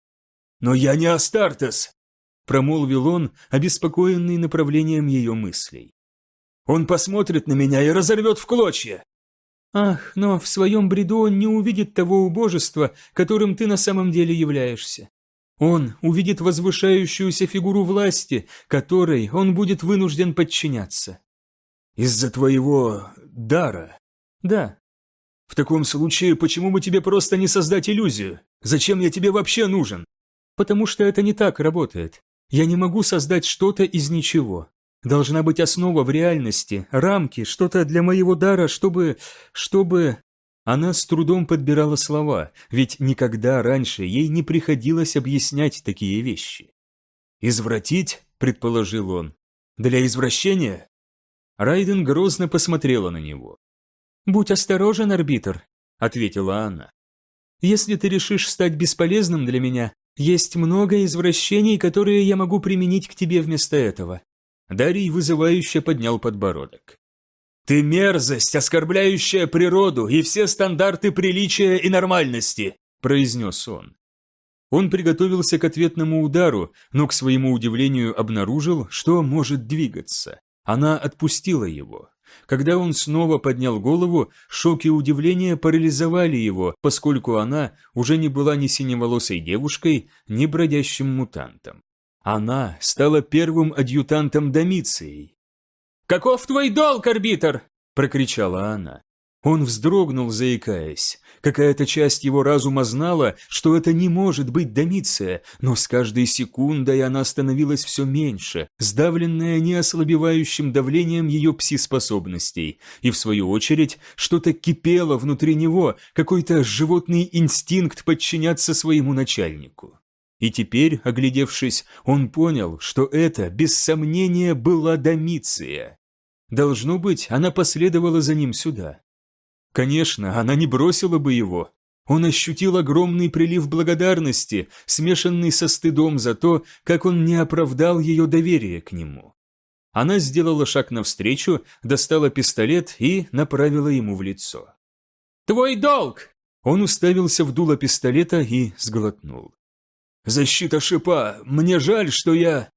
«Но я не Астартес!» – промолвил он, обеспокоенный направлением ее мыслей. «Он посмотрит на меня и разорвет в клочья!» «Ах, но в своем бреду он не увидит того убожества, которым ты на самом деле являешься. Он увидит возвышающуюся фигуру власти, которой он будет вынужден подчиняться». «Из-за твоего дара?» «Да». «В таком случае, почему бы тебе просто не создать иллюзию? Зачем я тебе вообще нужен?» потому что это не так работает. Я не могу создать что-то из ничего. Должна быть основа в реальности, рамки, что-то для моего дара, чтобы... чтобы...» Она с трудом подбирала слова, ведь никогда раньше ей не приходилось объяснять такие вещи. «Извратить?» – предположил он. «Для извращения?» Райден грозно посмотрела на него. «Будь осторожен, арбитр», – ответила она. «Если ты решишь стать бесполезным для меня, есть много извращений, которые я могу применить к тебе вместо этого». Дарий вызывающе поднял подбородок. «Ты мерзость, оскорбляющая природу и все стандарты приличия и нормальности», – произнес он. Он приготовился к ответному удару, но к своему удивлению обнаружил, что может двигаться. Она отпустила его. Когда он снова поднял голову, шок и удивление парализовали его, поскольку она уже не была ни синеволосой девушкой, ни бродящим мутантом. Она стала первым адъютантом Домицией. «Каков твой долг, арбитр?» – прокричала она. Он вздрогнул, заикаясь. Какая-то часть его разума знала, что это не может быть Домиция, но с каждой секундой она становилась все меньше, сдавленная неослабевающим давлением ее пси-способностей, и в свою очередь что-то кипело внутри него, какой-то животный инстинкт подчиняться своему начальнику. И теперь, оглядевшись, он понял, что это, без сомнения, была Домиция. Должно быть, она последовала за ним сюда. Конечно, она не бросила бы его. Он ощутил огромный прилив благодарности, смешанный со стыдом за то, как он не оправдал ее доверие к нему. Она сделала шаг навстречу, достала пистолет и направила ему в лицо. «Твой долг!» Он уставился в дуло пистолета и сглотнул. «Защита шипа! Мне жаль, что я...»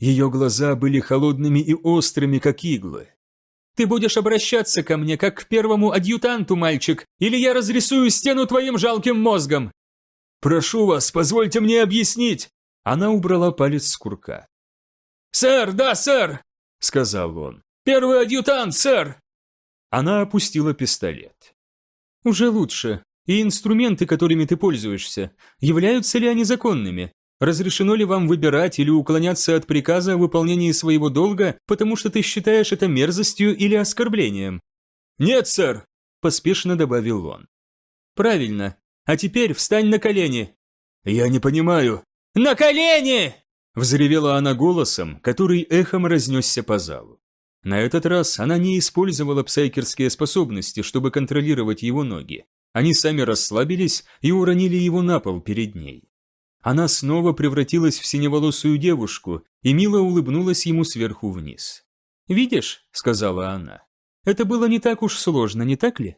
Ее глаза были холодными и острыми, как иглы. Ты будешь обращаться ко мне, как к первому адъютанту, мальчик, или я разрисую стену твоим жалким мозгом!» «Прошу вас, позвольте мне объяснить!» Она убрала палец с курка. «Сэр, да, сэр!» — сказал он. «Первый адъютант, сэр!» Она опустила пистолет. «Уже лучше. И инструменты, которыми ты пользуешься, являются ли они законными? Разрешено ли вам выбирать или уклоняться от приказа о выполнении своего долга, потому что ты считаешь это мерзостью или оскорблением? Нет, сэр, поспешно добавил он. Правильно. А теперь встань на колени. Я не понимаю. На колени! Взревела она голосом, который эхом разнесся по залу. На этот раз она не использовала псайкерские способности, чтобы контролировать его ноги. Они сами расслабились и уронили его на пол перед ней. Она снова превратилась в синеволосую девушку и мило улыбнулась ему сверху вниз. «Видишь», — сказала она, — «это было не так уж сложно, не так ли?»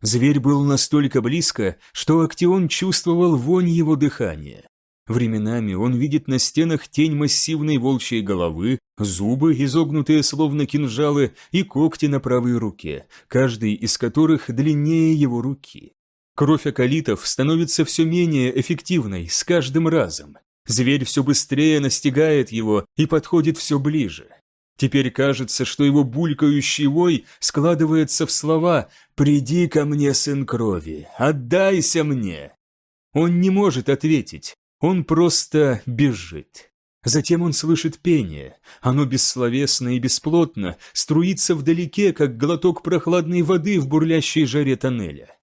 Зверь был настолько близко, что Актион чувствовал вонь его дыхания. Временами он видит на стенах тень массивной волчьей головы, зубы, изогнутые словно кинжалы, и когти на правой руке, каждый из которых длиннее его руки. Кровь акалитов становится все менее эффективной с каждым разом. Зверь все быстрее настигает его и подходит все ближе. Теперь кажется, что его булькающий вой складывается в слова «Приди ко мне, сын крови, отдайся мне». Он не может ответить, он просто бежит. Затем он слышит пение. Оно бессловесно и бесплотно, струится вдалеке, как глоток прохладной воды в бурлящей жаре тоннеля.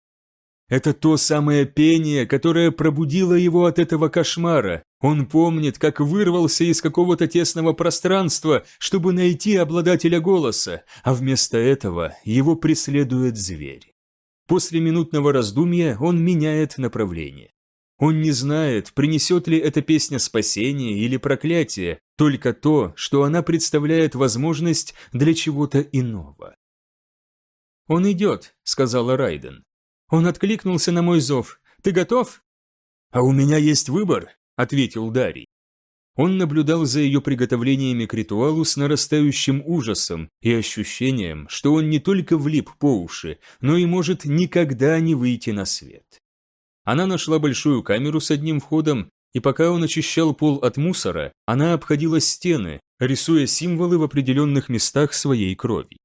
Это то самое пение, которое пробудило его от этого кошмара, Он помнит, как вырвался из какого-то тесного пространства, чтобы найти обладателя голоса, а вместо этого его преследует зверь. После минутного раздумья он меняет направление. Он не знает, принесет ли эта песня спасение или проклятие, только то, что она представляет возможность для чего-то иного. «Он идет», — сказала Райден. «Он откликнулся на мой зов. Ты готов?» «А у меня есть выбор», — ответил Дарий. Он наблюдал за ее приготовлениями к ритуалу с нарастающим ужасом и ощущением, что он не только влип по уши, но и может никогда не выйти на свет. Она нашла большую камеру с одним входом, и пока он очищал пол от мусора, она обходила стены, рисуя символы в определенных местах своей крови.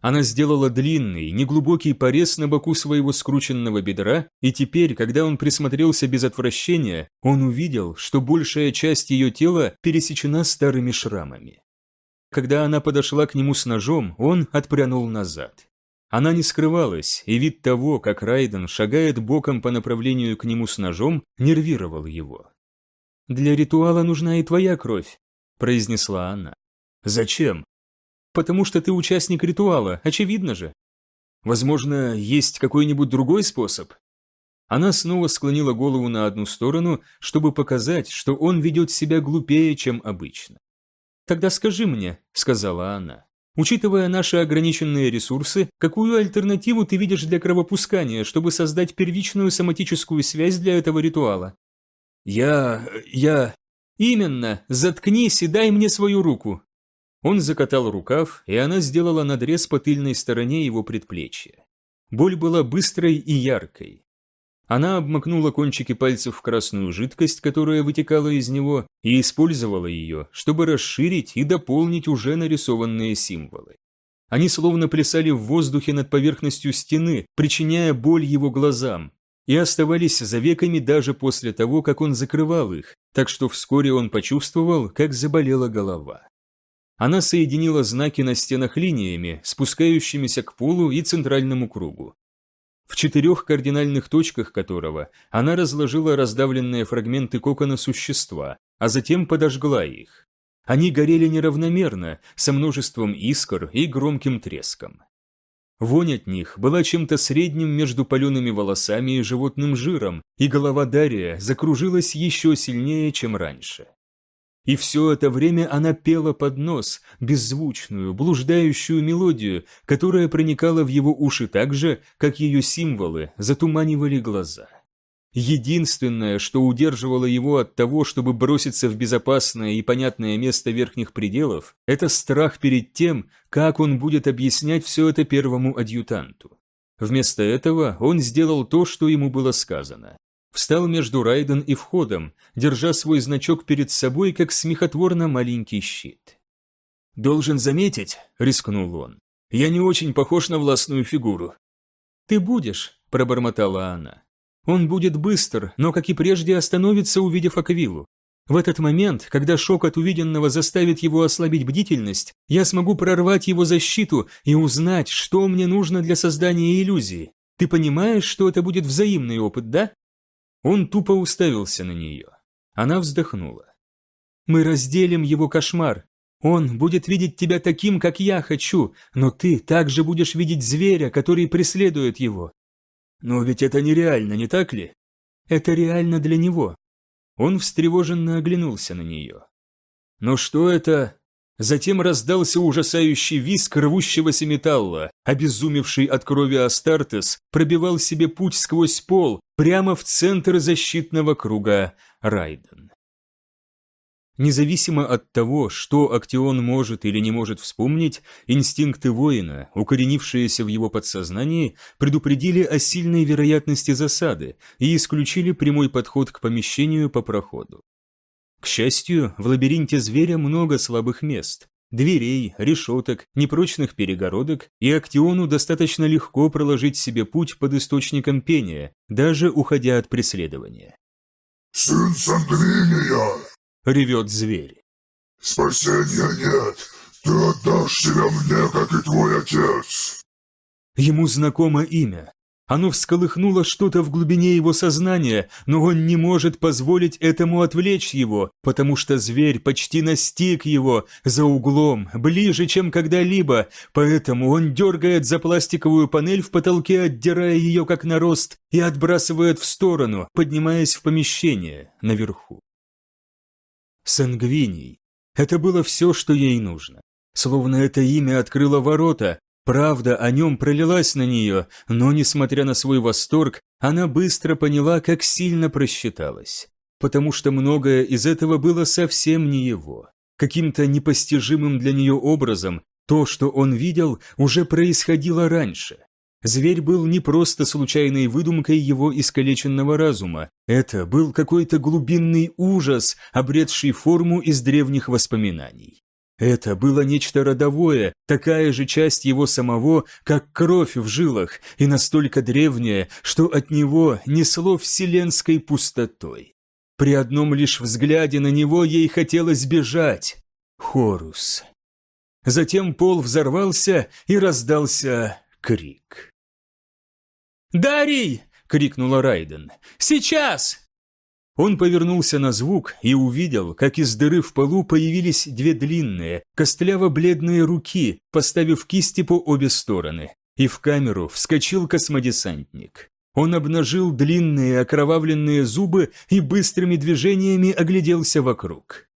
Она сделала длинный, неглубокий порез на боку своего скрученного бедра, и теперь, когда он присмотрелся без отвращения, он увидел, что большая часть ее тела пересечена старыми шрамами. Когда она подошла к нему с ножом, он отпрянул назад. Она не скрывалась, и вид того, как Райден шагает боком по направлению к нему с ножом, нервировал его. «Для ритуала нужна и твоя кровь», – произнесла она. «Зачем?» Потому что ты участник ритуала, очевидно же. Возможно, есть какой-нибудь другой способ? Она снова склонила голову на одну сторону, чтобы показать, что он ведет себя глупее, чем обычно. «Тогда скажи мне», — сказала она, «учитывая наши ограниченные ресурсы, какую альтернативу ты видишь для кровопускания, чтобы создать первичную соматическую связь для этого ритуала?» «Я... я...» «Именно! Заткнись и дай мне свою руку!» Он закатал рукав, и она сделала надрез по тыльной стороне его предплечья. Боль была быстрой и яркой. Она обмакнула кончики пальцев в красную жидкость, которая вытекала из него, и использовала ее, чтобы расширить и дополнить уже нарисованные символы. Они словно плясали в воздухе над поверхностью стены, причиняя боль его глазам, и оставались за веками даже после того, как он закрывал их, так что вскоре он почувствовал, как заболела голова. Она соединила знаки на стенах линиями, спускающимися к полу и центральному кругу. В четырех кардинальных точках которого она разложила раздавленные фрагменты кокона существа, а затем подожгла их. Они горели неравномерно, со множеством искр и громким треском. Вонь от них была чем-то средним между палеными волосами и животным жиром, и голова Дария закружилась еще сильнее, чем раньше. И все это время она пела под нос, беззвучную, блуждающую мелодию, которая проникала в его уши так же, как ее символы затуманивали глаза. Единственное, что удерживало его от того, чтобы броситься в безопасное и понятное место верхних пределов, это страх перед тем, как он будет объяснять все это первому адъютанту. Вместо этого он сделал то, что ему было сказано. Встал между Райден и входом, держа свой значок перед собой, как смехотворно маленький щит. «Должен заметить», — рискнул он, — «я не очень похож на властную фигуру». «Ты будешь», — пробормотала она. «Он будет быстр, но, как и прежде, остановится, увидев Аквилу. В этот момент, когда шок от увиденного заставит его ослабить бдительность, я смогу прорвать его защиту и узнать, что мне нужно для создания иллюзии. Ты понимаешь, что это будет взаимный опыт, да?» Он тупо уставился на нее. Она вздохнула. «Мы разделим его кошмар. Он будет видеть тебя таким, как я хочу, но ты также будешь видеть зверя, который преследует его». «Но ведь это нереально, не так ли?» «Это реально для него». Он встревоженно оглянулся на нее. «Но что это?» Затем раздался ужасающий визг рвущегося металла. Обезумевший от крови Астартес пробивал себе путь сквозь пол, прямо в центр защитного круга Райден. Независимо от того, что Актион может или не может вспомнить, инстинкты воина, укоренившиеся в его подсознании, предупредили о сильной вероятности засады и исключили прямой подход к помещению по проходу. К счастью, в лабиринте зверя много слабых мест. Дверей, решеток, непрочных перегородок, и Актиону достаточно легко проложить себе путь под источником пения, даже уходя от преследования. «Сын Сангвиния!» — ревет зверь. «Спасения нет! Ты отдашь себя мне, как и твой отец!» Ему знакомо имя. Оно всколыхнуло что-то в глубине его сознания, но он не может позволить этому отвлечь его, потому что зверь почти настиг его за углом, ближе, чем когда-либо, поэтому он дергает за пластиковую панель в потолке, отдирая ее как нарост, и отбрасывает в сторону, поднимаясь в помещение наверху. Сангвиний. Это было все, что ей нужно. Словно это имя открыло ворота, Правда о нем пролилась на нее, но, несмотря на свой восторг, она быстро поняла, как сильно просчиталась. Потому что многое из этого было совсем не его. Каким-то непостижимым для нее образом то, что он видел, уже происходило раньше. Зверь был не просто случайной выдумкой его искалеченного разума, это был какой-то глубинный ужас, обретший форму из древних воспоминаний. Это было нечто родовое, такая же часть его самого, как кровь в жилах, и настолько древняя, что от него несло вселенской пустотой. При одном лишь взгляде на него ей хотелось бежать. Хорус. Затем пол взорвался и раздался крик. «Дарий!» — крикнула Райден. «Сейчас!» Он повернулся на звук и увидел, как из дыры в полу появились две длинные, костляво-бледные руки, поставив кисти по обе стороны, и в камеру вскочил космодесантник. Он обнажил длинные окровавленные зубы и быстрыми движениями огляделся вокруг.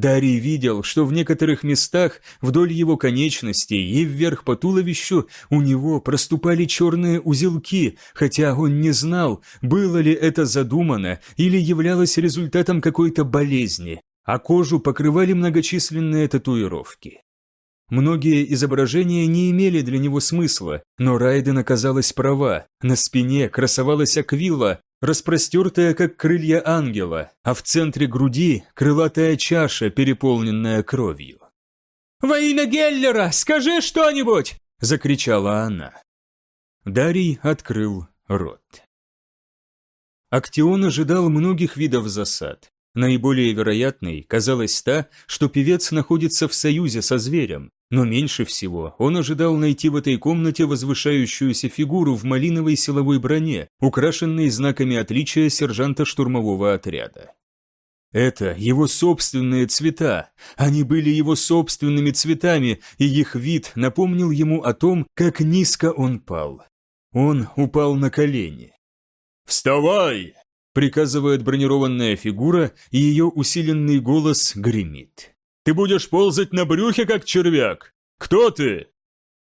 Дарий видел, что в некоторых местах вдоль его конечностей и вверх по туловищу у него проступали черные узелки, хотя он не знал, было ли это задумано или являлось результатом какой-то болезни, а кожу покрывали многочисленные татуировки. Многие изображения не имели для него смысла, но Райден оказалась права. На спине красовалась аквила, распростертая, как крылья ангела, а в центре груди крылатая чаша, переполненная кровью. «Во имя Геллера, скажи что-нибудь!» – закричала она. Дарий открыл рот. Актион ожидал многих видов засад. Наиболее вероятной казалась та, что певец находится в союзе со зверем, но меньше всего он ожидал найти в этой комнате возвышающуюся фигуру в малиновой силовой броне, украшенной знаками отличия сержанта штурмового отряда. Это его собственные цвета, они были его собственными цветами, и их вид напомнил ему о том, как низко он пал. Он упал на колени. «Вставай!» – приказывает бронированная фигура, и ее усиленный голос гремит. Ты будешь ползать на брюхе, как червяк. Кто ты?»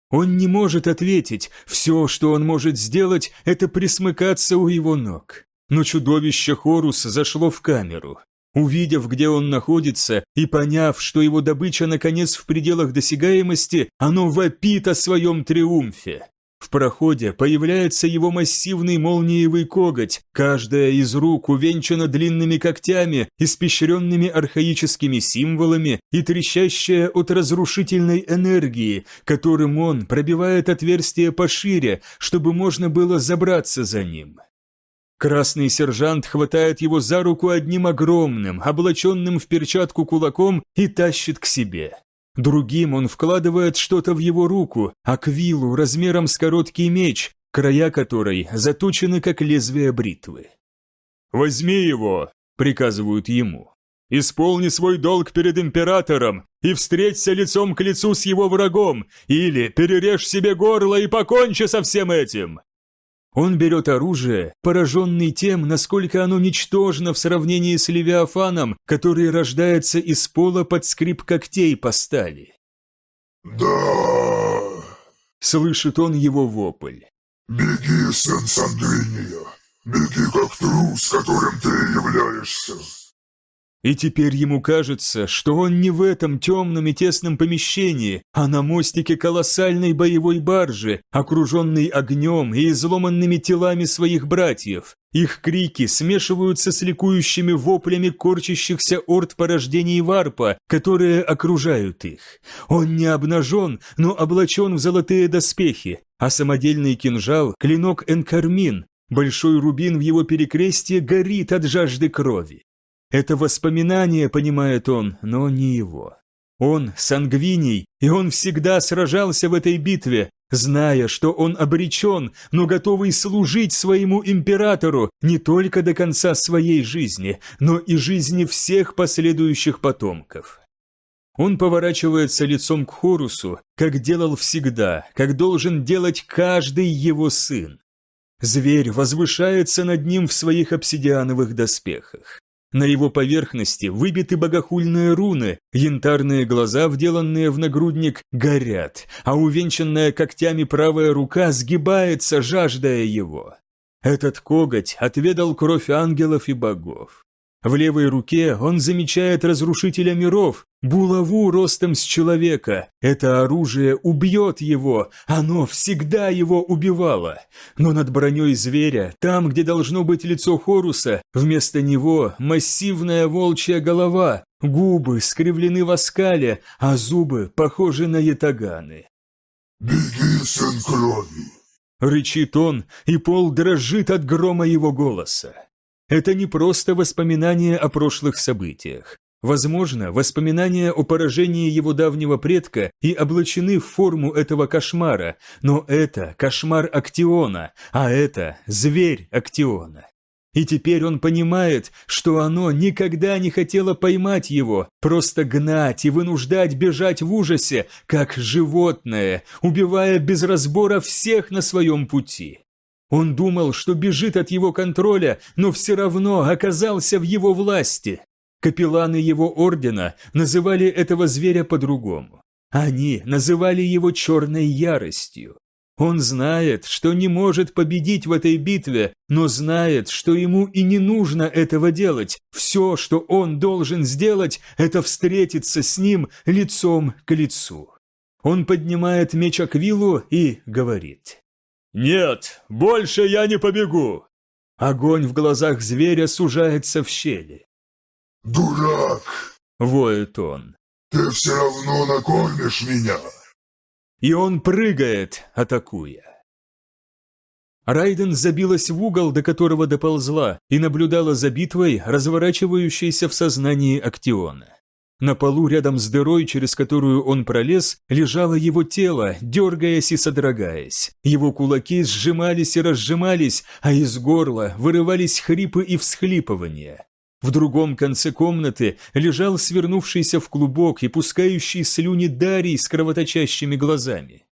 Он не может ответить. Все, что он может сделать, это присмыкаться у его ног. Но чудовище Хорус зашло в камеру. Увидев, где он находится, и поняв, что его добыча наконец в пределах досягаемости, оно вопит о своем триумфе. В проходе появляется его массивный молниевый коготь, каждая из рук увенчана длинными когтями, испещренными архаическими символами и трещащая от разрушительной энергии, которым он пробивает отверстие пошире, чтобы можно было забраться за ним. Красный сержант хватает его за руку одним огромным, облаченным в перчатку кулаком и тащит к себе. Другим он вкладывает что-то в его руку, аквилу размером с короткий меч, края которой заточены как лезвие бритвы. «Возьми его!» – приказывают ему. «Исполни свой долг перед императором и встреться лицом к лицу с его врагом, или перережь себе горло и покончи со всем этим!» Он берет оружие, пораженный тем, насколько оно ничтожно в сравнении с Левиафаном, который рождается из пола под скрип когтей по стали. «Да!» — слышит он его вопль. «Беги, сын Сандвиния! Беги, как трус, которым ты являешься!» И теперь ему кажется, что он не в этом темном и тесном помещении, а на мостике колоссальной боевой баржи, окруженной огнем и изломанными телами своих братьев. Их крики смешиваются с ликующими воплями корчащихся орд порождений варпа, которые окружают их. Он не обнажен, но облачен в золотые доспехи, а самодельный кинжал – клинок Энкармин, Большой рубин в его перекрестье горит от жажды крови. Это воспоминание, понимает он, но не его. Он сангвиний, и он всегда сражался в этой битве, зная, что он обречен, но готовый служить своему императору не только до конца своей жизни, но и жизни всех последующих потомков. Он поворачивается лицом к Хорусу, как делал всегда, как должен делать каждый его сын. Зверь возвышается над ним в своих обсидиановых доспехах. На его поверхности выбиты богохульные руны, янтарные глаза, вделанные в нагрудник, горят, а увенчанная когтями правая рука сгибается, жаждая его. Этот коготь отведал кровь ангелов и богов. В левой руке он замечает разрушителя миров, булаву ростом с человека. Это оружие убьет его, оно всегда его убивало. Но над броней зверя, там, где должно быть лицо Хоруса, вместо него массивная волчья голова, губы скривлены в оскале, а зубы похожи на ятаганы. «Беги, сын крови!» Рычит он, и пол дрожит от грома его голоса. Это не просто воспоминания о прошлых событиях. Возможно, воспоминания о поражении его давнего предка и облачены в форму этого кошмара, но это кошмар Актиона, а это зверь Актиона. И теперь он понимает, что оно никогда не хотело поймать его, просто гнать и вынуждать бежать в ужасе, как животное, убивая без разбора всех на своем пути. Он думал, что бежит от его контроля, но все равно оказался в его власти. Капелланы его ордена называли этого зверя по-другому. Они называли его черной яростью. Он знает, что не может победить в этой битве, но знает, что ему и не нужно этого делать. Все, что он должен сделать, это встретиться с ним лицом к лицу. Он поднимает меч Аквилу и говорит. «Нет, больше я не побегу!» Огонь в глазах зверя сужается в щели. «Дурак!» — воет он. «Ты все равно накормишь меня!» И он прыгает, атакуя. Райден забилась в угол, до которого доползла, и наблюдала за битвой, разворачивающейся в сознании Актиона. На полу рядом с дырой, через которую он пролез, лежало его тело, дергаясь и содрогаясь. Его кулаки сжимались и разжимались, а из горла вырывались хрипы и всхлипывания. В другом конце комнаты лежал свернувшийся в клубок и пускающий слюни Дарий с кровоточащими глазами.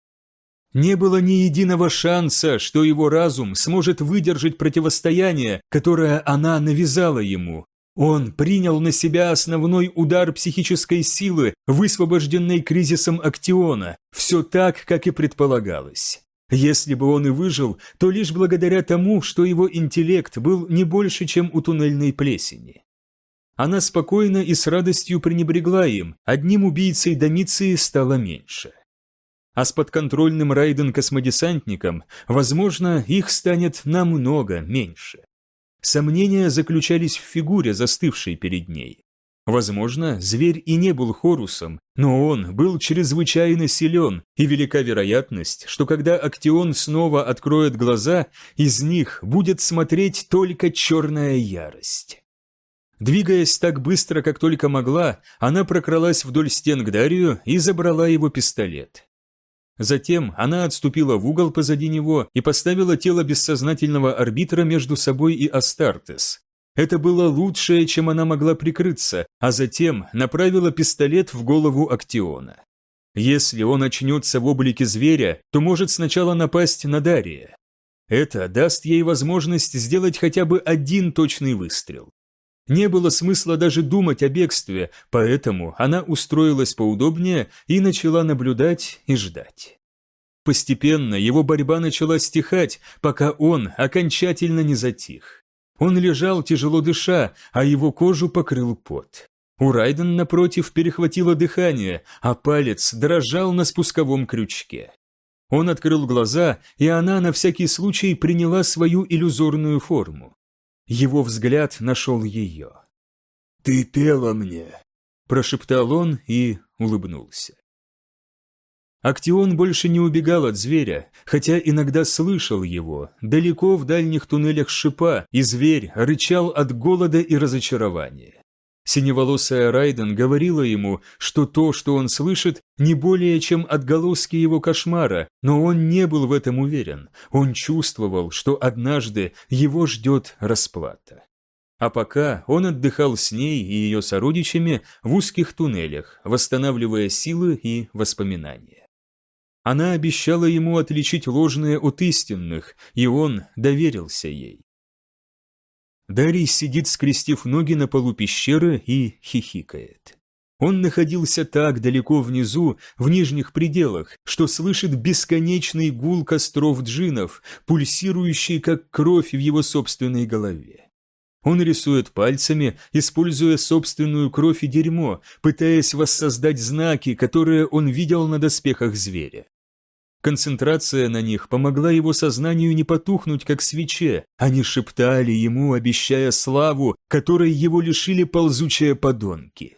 Не было ни единого шанса, что его разум сможет выдержать противостояние, которое она навязала ему, он принял на себя основной удар психической силы, высвобожденной кризисом Актиона, все так, как и предполагалось. Если бы он и выжил, то лишь благодаря тому, что его интеллект был не больше, чем у туннельной плесени. Она спокойно и с радостью пренебрегла им, одним убийцей Домиции стало меньше. А с подконтрольным Райден-космодесантником, возможно, их станет намного меньше. Сомнения заключались в фигуре, застывшей перед ней. Возможно, зверь и не был Хорусом, но он был чрезвычайно силен, и велика вероятность, что когда Актион снова откроет глаза, из них будет смотреть только черная ярость. Двигаясь так быстро, как только могла, она прокралась вдоль стен к Дарию и забрала его пистолет. Затем она отступила в угол позади него и поставила тело бессознательного арбитра между собой и Астартес. Это было лучшее, чем она могла прикрыться, а затем направила пистолет в голову Актиона. Если он очнется в облике зверя, то может сначала напасть на Дария. Это даст ей возможность сделать хотя бы один точный выстрел. Не было смысла даже думать о бегстве, поэтому она устроилась поудобнее и начала наблюдать и ждать. Постепенно его борьба начала стихать, пока он окончательно не затих. Он лежал, тяжело дыша, а его кожу покрыл пот. У Райден, напротив, перехватило дыхание, а палец дрожал на спусковом крючке. Он открыл глаза, и она на всякий случай приняла свою иллюзорную форму. Его взгляд нашел ее. «Ты пела мне», – прошептал он и улыбнулся. Актион больше не убегал от зверя, хотя иногда слышал его, далеко в дальних туннелях шипа, и зверь рычал от голода и разочарования. Синеволосая Райден говорила ему, что то, что он слышит, не более чем отголоски его кошмара, но он не был в этом уверен. Он чувствовал, что однажды его ждет расплата. А пока он отдыхал с ней и ее сородичами в узких туннелях, восстанавливая силы и воспоминания. Она обещала ему отличить ложные от истинных, и он доверился ей. Дарий сидит, скрестив ноги на полу пещеры и хихикает. Он находился так далеко внизу, в нижних пределах, что слышит бесконечный гул костров джинов, пульсирующий как кровь в его собственной голове. Он рисует пальцами, используя собственную кровь и дерьмо, пытаясь воссоздать знаки, которые он видел на доспехах зверя. Концентрация на них помогла его сознанию не потухнуть, как свече. Они шептали ему, обещая славу, которой его лишили ползучие подонки.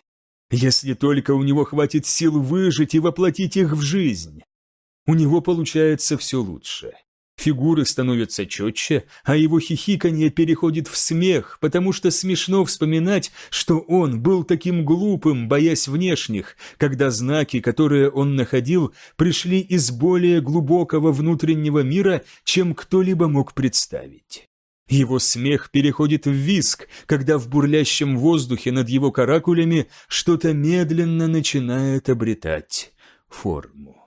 Если только у него хватит сил выжить и воплотить их в жизнь. У него получается все лучше. Фигуры становятся четче, а его хихиканье переходит в смех, потому что смешно вспоминать, что он был таким глупым, боясь внешних, когда знаки, которые он находил, пришли из более глубокого внутреннего мира, чем кто-либо мог представить. Его смех переходит в виск, когда в бурлящем воздухе над его каракулями что-то медленно начинает обретать форму.